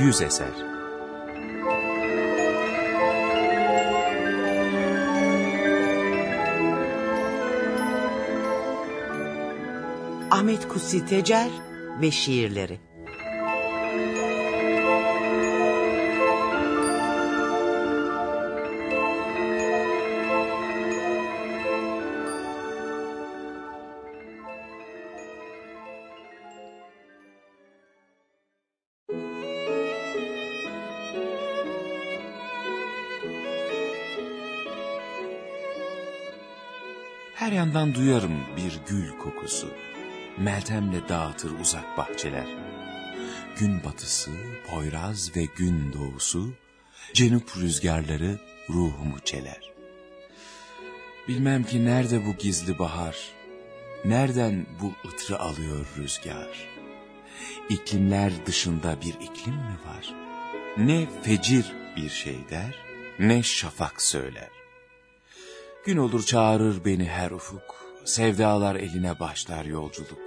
Yüz eser. Ahmet Kutsi Tecer ve şiirleri. Her yandan duyarım bir gül kokusu. Meltemle dağıtır uzak bahçeler. Gün batısı, poyraz ve gün doğusu, cenup rüzgarları ruhumu çeler. Bilmem ki nerede bu gizli bahar, nereden bu ıtrı alıyor rüzgar. İklimler dışında bir iklim mi var? Ne fecir bir şey der, ne şafak söyler. Gün olur çağırır beni her ufuk, sevdalar eline başlar yolculuk.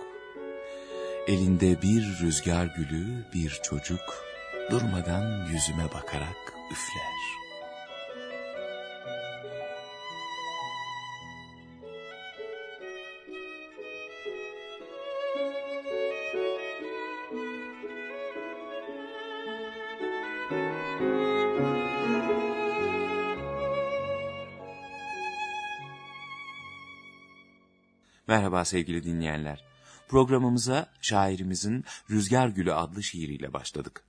Elinde bir rüzgar gülü, bir çocuk, durmadan yüzüme bakarak üfler. Merhaba sevgili dinleyenler. Programımıza şairimizin Rüzgar Gülü adlı şiiriyle başladık.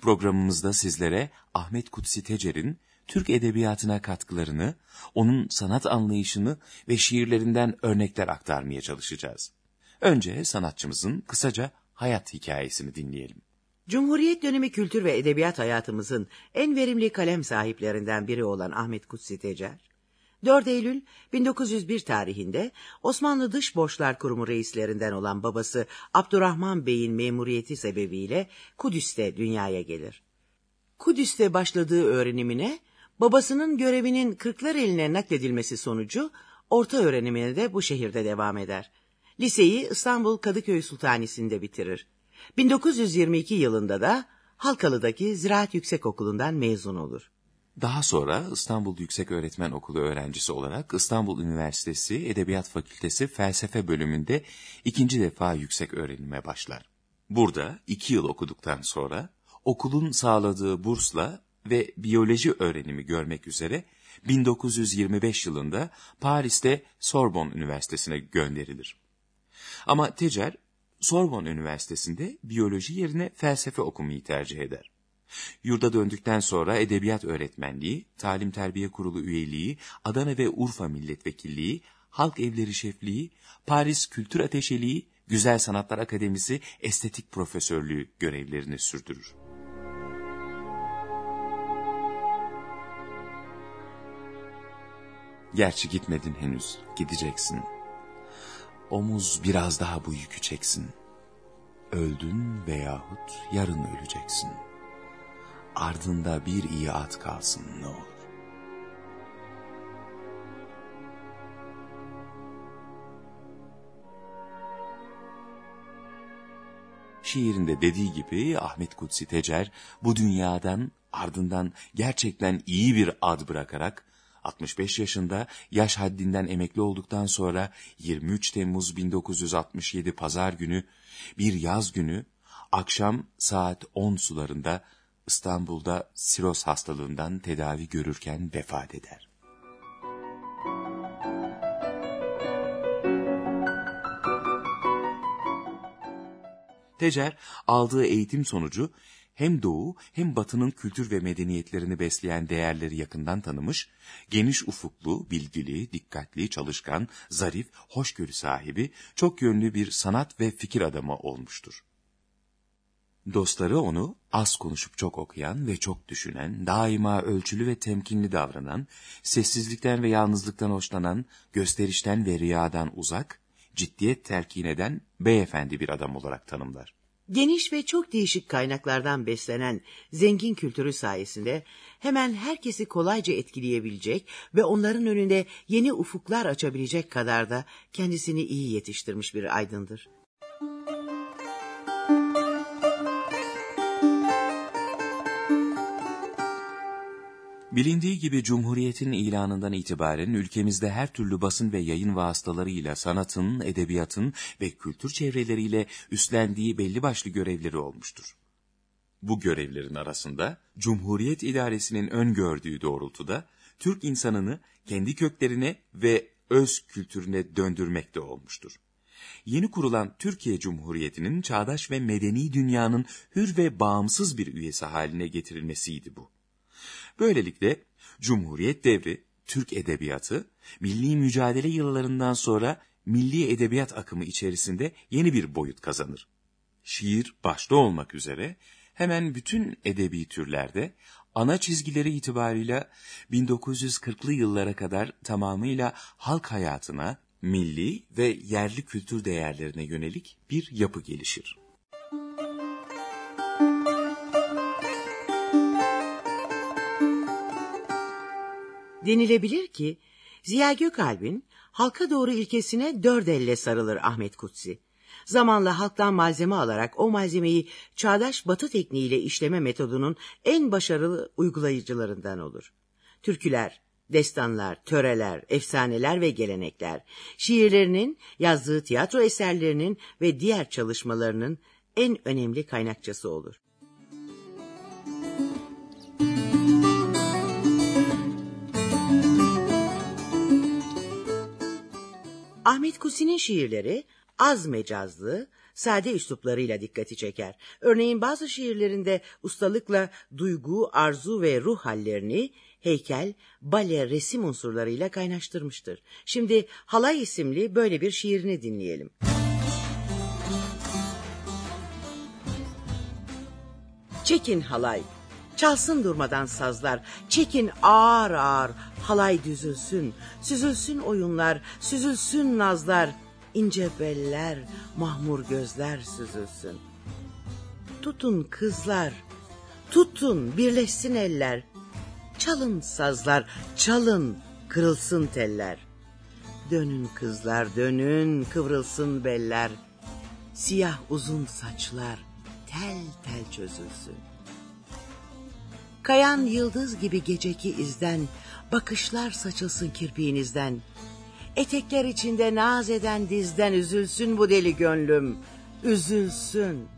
Programımızda sizlere Ahmet Kutsi Tecer'in Türk edebiyatına katkılarını, onun sanat anlayışını ve şiirlerinden örnekler aktarmaya çalışacağız. Önce sanatçımızın kısaca hayat hikayesini dinleyelim. Cumhuriyet dönemi kültür ve edebiyat hayatımızın en verimli kalem sahiplerinden biri olan Ahmet Kutsi Tecer, 4 Eylül 1901 tarihinde Osmanlı Dış Borçlar Kurumu reislerinden olan babası Abdurrahman Bey'in memuriyeti sebebiyle Kudüs'te dünyaya gelir. Kudüs'te başladığı öğrenimine babasının görevinin Kırklar eline nakledilmesi sonucu orta öğrenimine de bu şehirde devam eder. Liseyi İstanbul Kadıköy Sultanisi'nde bitirir. 1922 yılında da Halkalı'daki Ziraat Yüksekokulu'ndan mezun olur. Daha sonra İstanbul Yüksek Öğretmen Okulu öğrencisi olarak İstanbul Üniversitesi Edebiyat Fakültesi Felsefe bölümünde ikinci defa yüksek öğrenime başlar. Burada iki yıl okuduktan sonra okulun sağladığı bursla ve biyoloji öğrenimi görmek üzere 1925 yılında Paris'te Sorbonne Üniversitesi'ne gönderilir. Ama Tecer, Sorbonne Üniversitesi'nde biyoloji yerine felsefe okumayı tercih eder. Yurda döndükten sonra edebiyat öğretmenliği, talim terbiye kurulu üyeliği, Adana ve Urfa milletvekilliği, halk evleri şefliği, Paris Kültür Ateşeliği, Güzel Sanatlar Akademisi estetik profesörlüğü görevlerini sürdürür. Gerçi gitmedin henüz, gideceksin. Omuz biraz daha bu yükü çeksin. Öldün veyahut yarın öleceksin.'' Ardında bir iyi at kalsın ne olur. Şiirinde dediği gibi Ahmet Kutsi Tecer bu dünyadan ardından gerçekten iyi bir ad bırakarak 65 yaşında yaş haddinden emekli olduktan sonra 23 Temmuz 1967 pazar günü bir yaz günü akşam saat 10 sularında İstanbul'da siroz hastalığından tedavi görürken vefat eder. Tecer aldığı eğitim sonucu hem doğu hem batının kültür ve medeniyetlerini besleyen değerleri yakından tanımış, geniş ufuklu, bilgili, dikkatli, çalışkan, zarif, hoşgörü sahibi, çok yönlü bir sanat ve fikir adamı olmuştur. Dostları onu az konuşup çok okuyan ve çok düşünen, daima ölçülü ve temkinli davranan, sessizlikten ve yalnızlıktan hoşlanan, gösterişten ve riyadan uzak, ciddiyet terkin eden beyefendi bir adam olarak tanımlar. Geniş ve çok değişik kaynaklardan beslenen zengin kültürü sayesinde hemen herkesi kolayca etkileyebilecek ve onların önünde yeni ufuklar açabilecek kadar da kendisini iyi yetiştirmiş bir aydındır. Bilindiği gibi Cumhuriyet'in ilanından itibaren ülkemizde her türlü basın ve yayın vasıtalarıyla sanatın, edebiyatın ve kültür çevreleriyle üstlendiği belli başlı görevleri olmuştur. Bu görevlerin arasında Cumhuriyet idaresinin öngördüğü doğrultuda Türk insanını kendi köklerine ve öz kültürüne döndürmekte olmuştur. Yeni kurulan Türkiye Cumhuriyeti'nin çağdaş ve medeni dünyanın hür ve bağımsız bir üyesi haline getirilmesiydi bu. Böylelikle Cumhuriyet devri, Türk edebiyatı, milli mücadele yıllarından sonra milli edebiyat akımı içerisinde yeni bir boyut kazanır. Şiir başta olmak üzere hemen bütün edebi türlerde ana çizgileri itibarıyla 1940'lı yıllara kadar tamamıyla halk hayatına, milli ve yerli kültür değerlerine yönelik bir yapı gelişir. Denilebilir ki Ziya Gökalp'in halka doğru ilkesine dört elle sarılır Ahmet Kutsi. Zamanla halktan malzeme alarak o malzemeyi çağdaş batı tekniğiyle işleme metodunun en başarılı uygulayıcılarından olur. Türküler, destanlar, töreler, efsaneler ve gelenekler, şiirlerinin, yazdığı tiyatro eserlerinin ve diğer çalışmalarının en önemli kaynakçası olur. Ahmet Kusi'nin şiirleri az mecazlı, sade üsluplarıyla dikkati çeker. Örneğin bazı şiirlerinde ustalıkla duygu, arzu ve ruh hallerini heykel, bale, resim unsurlarıyla kaynaştırmıştır. Şimdi Halay isimli böyle bir şiirini dinleyelim. Çekin halay, çalsın durmadan sazlar, çekin ağır ağır, halay düzülsün, süzülsün oyunlar, süzülsün nazlar, ince beller, mahmur gözler süzülsün. Tutun kızlar, tutun birleşsin eller, çalın sazlar, çalın kırılsın teller. Dönün kızlar dönün kıvrılsın beller, siyah uzun saçlar tel tel çözülsün. Kayan yıldız gibi geceki izden, bakışlar saçılsın kirpiğinizden.'' Etekler içinde naz eden dizden üzülsün bu deli gönlüm. Üzülsün.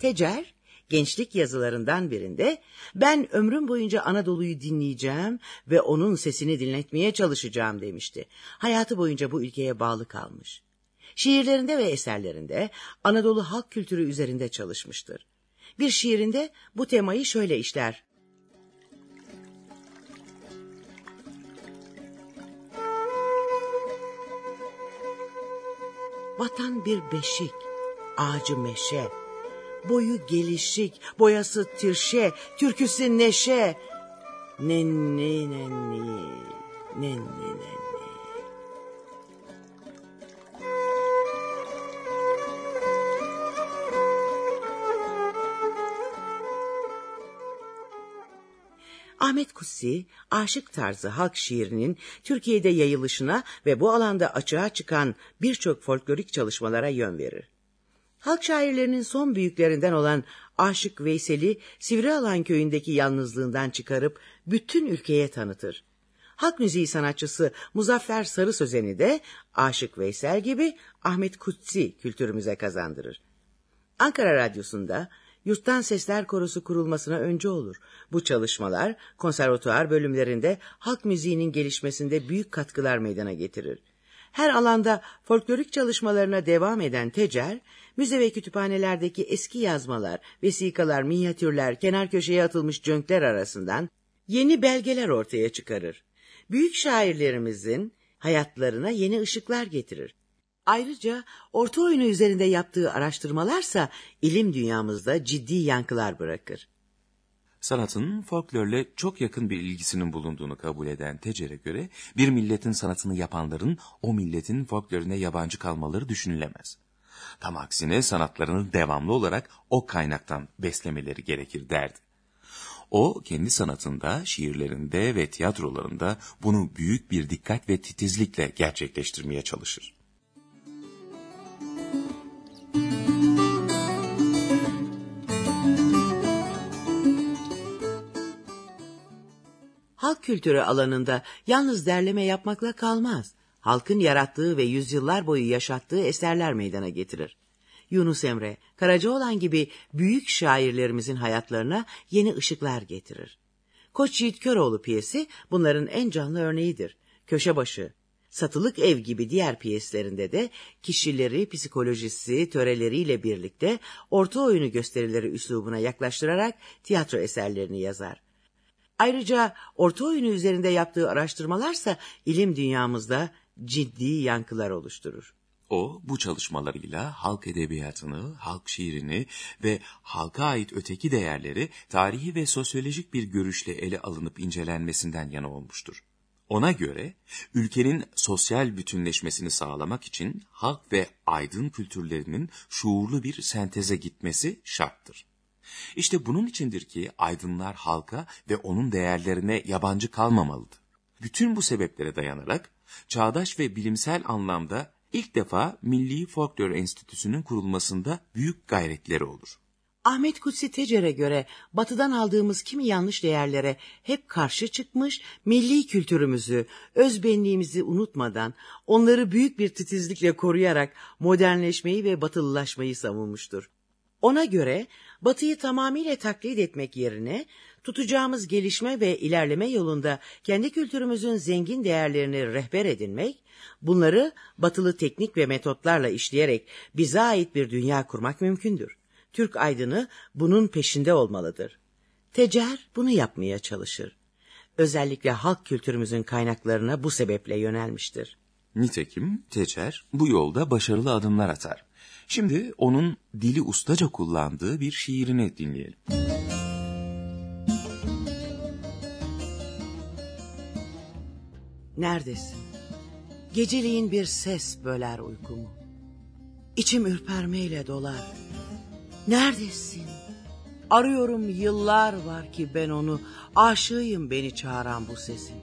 Tecer gençlik yazılarından birinde ben ömrüm boyunca Anadolu'yu dinleyeceğim ve onun sesini dinletmeye çalışacağım demişti. Hayatı boyunca bu ülkeye bağlı kalmış. Şiirlerinde ve eserlerinde Anadolu halk kültürü üzerinde çalışmıştır. Bir şiirinde bu temayı şöyle işler. Vatan bir beşik, ağacı meşe, Boyu gelişik, boyası tirşe, türküsü neşe. Nenni nenni, nenni nenni. Ahmet Kutsi, aşık tarzı halk şiirinin Türkiye'de yayılışına ve bu alanda açığa çıkan birçok folklorik çalışmalara yön verir. Halk şairlerinin son büyüklerinden olan Aşık Veysel'i Sivrialan köyündeki yalnızlığından çıkarıp bütün ülkeye tanıtır. Halk müziği sanatçısı Muzaffer Sarı Sözen'i de Aşık Veysel gibi Ahmet Kutsi kültürümüze kazandırır. Ankara Radyosu'nda Yurttan Sesler Korosu kurulmasına önce olur. Bu çalışmalar konservatuar bölümlerinde halk müziğinin gelişmesinde büyük katkılar meydana getirir. Her alanda folklorik çalışmalarına devam eden Tecer, müze ve kütüphanelerdeki eski yazmalar, vesikalar, minyatürler, kenar köşeye atılmış cönkler arasından yeni belgeler ortaya çıkarır. Büyük şairlerimizin hayatlarına yeni ışıklar getirir. Ayrıca orta oyunu üzerinde yaptığı araştırmalarsa ilim dünyamızda ciddi yankılar bırakır. Sanatın folklorle çok yakın bir ilgisinin bulunduğunu kabul eden Tecer'e göre bir milletin sanatını yapanların o milletin folklorine yabancı kalmaları düşünülemez. Tam aksine sanatlarını devamlı olarak o kaynaktan beslemeleri gerekir derdi. O kendi sanatında, şiirlerinde ve tiyatrolarında bunu büyük bir dikkat ve titizlikle gerçekleştirmeye çalışır. Halk kültürü alanında yalnız derleme yapmakla kalmaz. Halkın yarattığı ve yüzyıllar boyu yaşattığı eserler meydana getirir. Yunus Emre, Karacaoğlan gibi büyük şairlerimizin hayatlarına yeni ışıklar getirir. Koç Yiğit Köroğlu piyesi bunların en canlı örneğidir. Köşebaşı, Satılık Ev gibi diğer piyeslerinde de kişileri, psikolojisi, töreleriyle birlikte orta oyunu gösterileri üslubuna yaklaştırarak tiyatro eserlerini yazar. Ayrıca orta oyunu üzerinde yaptığı araştırmalarsa ilim dünyamızda ciddi yankılar oluşturur. O bu çalışmalarıyla halk edebiyatını, halk şiirini ve halka ait öteki değerleri tarihi ve sosyolojik bir görüşle ele alınıp incelenmesinden yana olmuştur. Ona göre ülkenin sosyal bütünleşmesini sağlamak için halk ve aydın kültürlerinin şuurlu bir senteze gitmesi şarttır. İşte bunun içindir ki aydınlar halka ve onun değerlerine yabancı kalmamalıdır. Bütün bu sebeplere dayanarak çağdaş ve bilimsel anlamda ilk defa Milli Folklor Enstitüsü'nün kurulmasında büyük gayretleri olur. Ahmet Kutsi Tecer'e göre batıdan aldığımız kimi yanlış değerlere hep karşı çıkmış, milli kültürümüzü, özbenliğimizi unutmadan, onları büyük bir titizlikle koruyarak modernleşmeyi ve batılılaşmayı savunmuştur. Ona göre batıyı tamamıyla taklit etmek yerine tutacağımız gelişme ve ilerleme yolunda kendi kültürümüzün zengin değerlerini rehber edinmek, bunları batılı teknik ve metotlarla işleyerek bize ait bir dünya kurmak mümkündür. Türk aydını bunun peşinde olmalıdır. Tecer bunu yapmaya çalışır. Özellikle halk kültürümüzün kaynaklarına bu sebeple yönelmiştir. Nitekim Tecer bu yolda başarılı adımlar atar. Şimdi onun dili ustaca kullandığı bir şiirini dinleyelim. Neredesin? Geceliğin bir ses böler uykumu. İçim ürpermeyle dolar. Neredesin? Arıyorum yıllar var ki ben onu, aşığıyım beni çağıran bu sesin.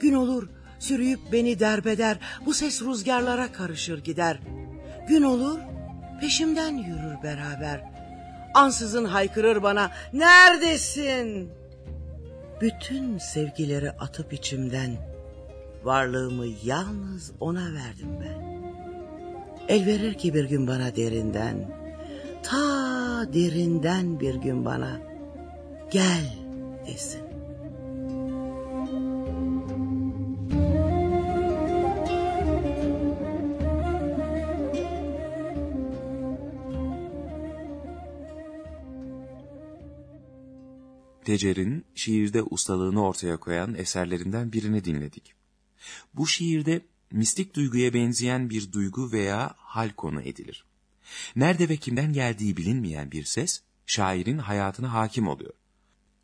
Gün olur, sürüyüp beni derbeder, bu ses rüzgarlara karışır gider. Gün olur, peşimden yürür beraber. Ansızın haykırır bana, neredesin? Bütün sevgileri atıp içimden, varlığımı yalnız ona verdim ben. El verir ki bir gün bana derinden, ta derinden bir gün bana gel desin. Tecer'in şiirde ustalığını ortaya koyan eserlerinden birini dinledik. Bu şiirde mistik duyguya benzeyen bir duygu veya hal konu edilir. Nerede ve kimden geldiği bilinmeyen bir ses, şairin hayatına hakim oluyor.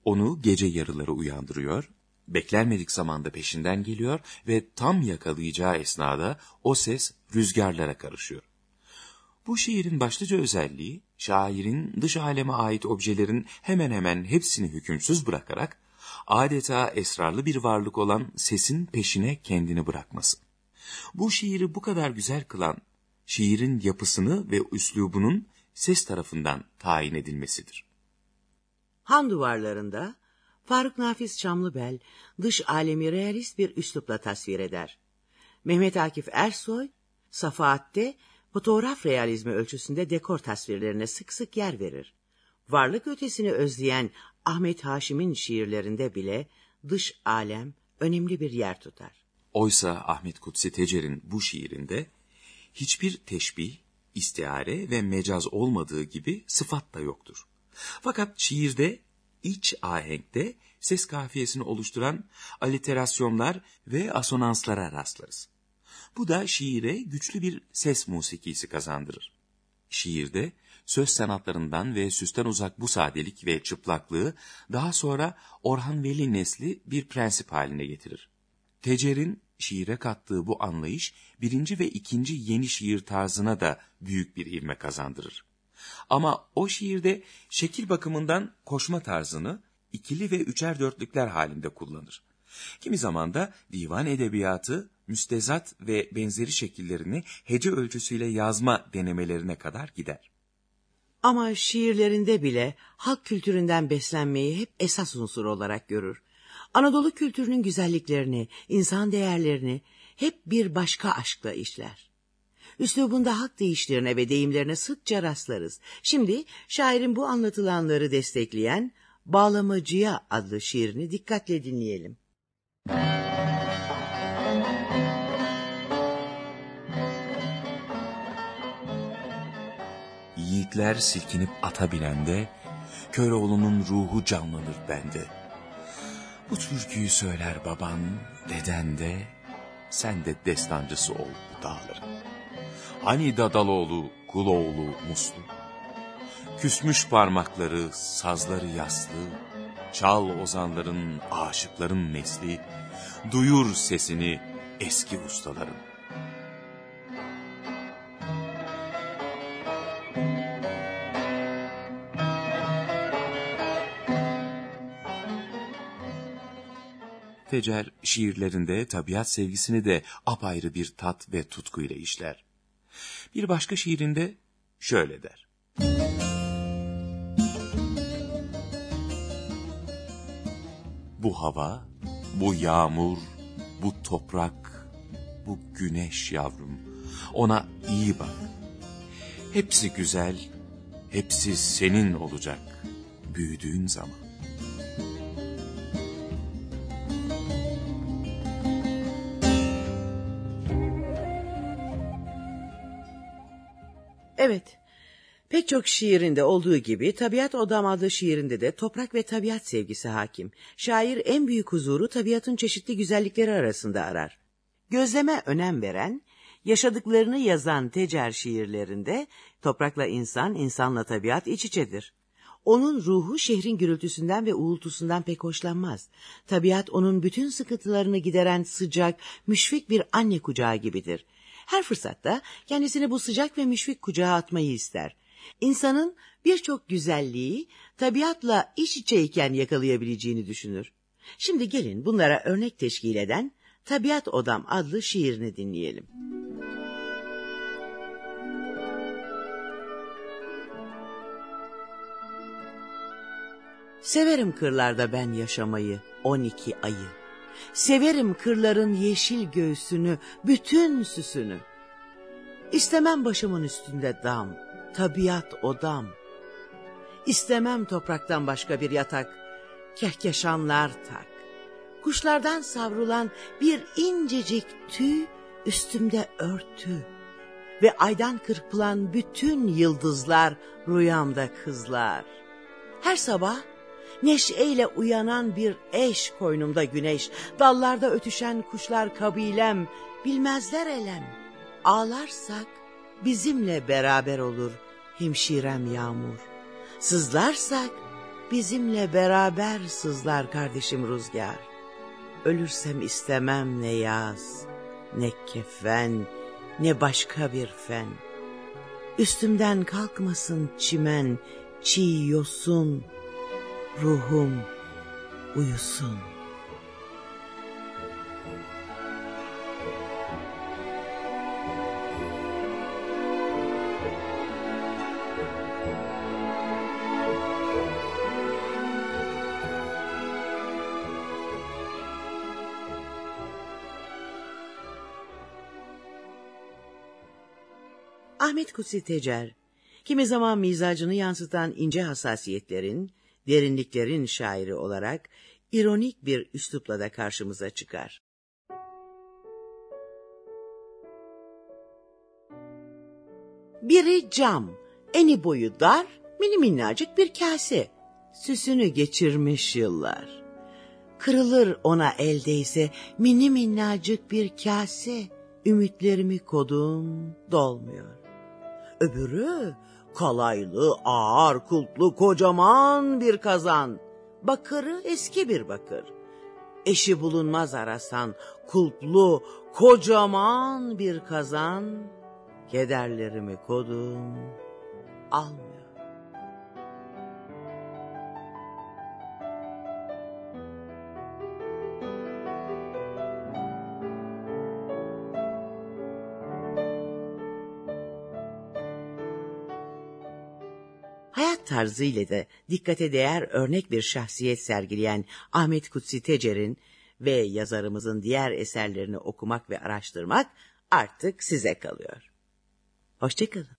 Onu gece yarıları uyandırıyor, beklenmedik zamanda peşinden geliyor ve tam yakalayacağı esnada o ses rüzgarlara karışıyor. Bu şiirin başlıca özelliği, şairin dış aleme ait objelerin hemen hemen hepsini hükümsüz bırakarak, adeta esrarlı bir varlık olan sesin peşine kendini bırakması. Bu şiiri bu kadar güzel kılan şiirin yapısını ve üslubunun ses tarafından tayin edilmesidir. Han duvarlarında Faruk Nafiz Çamlıbel dış alemi realist bir üslupla tasvir eder. Mehmet Akif Ersoy, Safahat'te fotoğraf realizmi ölçüsünde dekor tasvirlerine sık sık yer verir. Varlık ötesini özleyen Ahmet Haşim'in şiirlerinde bile dış alem önemli bir yer tutar. Oysa Ahmet Kutsi Tecer'in bu şiirinde hiçbir teşbih, istiare ve mecaz olmadığı gibi sıfat da yoktur. Fakat şiirde iç ahenkte ses kafiyesini oluşturan aliterasyonlar ve asonanslara rastlarız. Bu da şiire güçlü bir ses musikisi kazandırır. Şiirde söz sanatlarından ve süsten uzak bu sadelik ve çıplaklığı daha sonra Orhan Veli nesli bir prensip haline getirir. Tecer'in şiire kattığı bu anlayış birinci ve ikinci yeni şiir tarzına da büyük bir ivme kazandırır. Ama o şiirde şekil bakımından koşma tarzını, ikili ve üçer dörtlükler halinde kullanır. Kimi zaman da divan edebiyatı, müstezat ve benzeri şekillerini hece ölçüsüyle yazma denemelerine kadar gider. Ama şiirlerinde bile halk kültüründen beslenmeyi hep esas unsur olarak görür. Anadolu kültürünün güzelliklerini, insan değerlerini hep bir başka aşkla işler. Üslubunda halk deyişlerine ve deyimlerine sıkça rastlarız. Şimdi şairin bu anlatılanları destekleyen Bağlamacıya adlı şiirini dikkatle dinleyelim. Yiğitler silkinip ata binende, Köroğlu'nun ruhu canlanır bende. Bu türküyü söyler baban, deden de, sen de destancısı ol bu dağların. Hani Dadaloğlu, Kuloğlu, Muslu. Küsmüş parmakları, sazları yaslı, çal ozanların, aşıkların nesli, duyur sesini eski ustaların. Tecer şiirlerinde tabiat sevgisini de apayrı bir tat ve tutkuyla işler. Bir başka şiirinde şöyle der. Bu hava, bu yağmur, bu toprak, bu güneş yavrum. Ona iyi bak. Hepsi güzel, hepsi senin olacak büyüdüğün zaman. Evet, pek çok şiirinde olduğu gibi Tabiat Odam adlı şiirinde de toprak ve tabiat sevgisi hakim. Şair en büyük huzuru tabiatın çeşitli güzellikleri arasında arar. Gözleme önem veren, yaşadıklarını yazan Tecer şiirlerinde toprakla insan, insanla tabiat iç içedir. Onun ruhu şehrin gürültüsünden ve uğultusundan pek hoşlanmaz. Tabiat onun bütün sıkıntılarını gideren sıcak, müşfik bir anne kucağı gibidir. Her fırsatta kendisini bu sıcak ve müşfik kucağa atmayı ister. İnsanın birçok güzelliği tabiatla iç içeyken yakalayabileceğini düşünür. Şimdi gelin bunlara örnek teşkil eden Tabiat Odam adlı şiirini dinleyelim. Severim kırlarda ben yaşamayı, on iki ayı. Severim kırların yeşil göğsünü, bütün süsünü. İstemem başımın üstünde dam, tabiat odam. İstemem topraktan başka bir yatak, kehkeşanlar tak. Kuşlardan savrulan bir incecik tüy üstümde örtü. Ve aydan kırpılan bütün yıldızlar rüyamda kızlar. Her sabah Neşeyle uyanan bir eş koynumda güneş, dallarda ötüşen kuşlar kabilem, bilmezler elem. Ağlarsak bizimle beraber olur hemşirem yağmur. Sızlarsak bizimle beraber sızlar kardeşim rüzgar. Ölürsem istemem ne yaz, ne kefen, ne başka bir fen. Üstümden kalkmasın çimen, çiğ yosun, ruhum uyusun. Ahmet Kutsi Tecer, kimi zaman mizacını yansıtan ince hassasiyetlerin, derinliklerin şairi olarak ironik bir üslupla da karşımıza çıkar. Biri cam, eni boyu dar, mini minnacık bir kase. Süsünü geçirmiş yıllar. Kırılır ona eldeyse mini minnacık bir kase. Ümitlerimi kodum dolmuyor. Öbürü kalaylı, ağır, kulplu, kocaman bir kazan. Bakırı eski bir bakır. Eşi bulunmaz arasan, kulplu, kocaman bir kazan. Kederlerimi kodum, almıyor. Tarzıyla da dikkate değer örnek bir şahsiyet sergileyen Ahmet Kutsi Tecer'in ve yazarımızın diğer eserlerini okumak ve araştırmak artık size kalıyor. Hoşçakalın.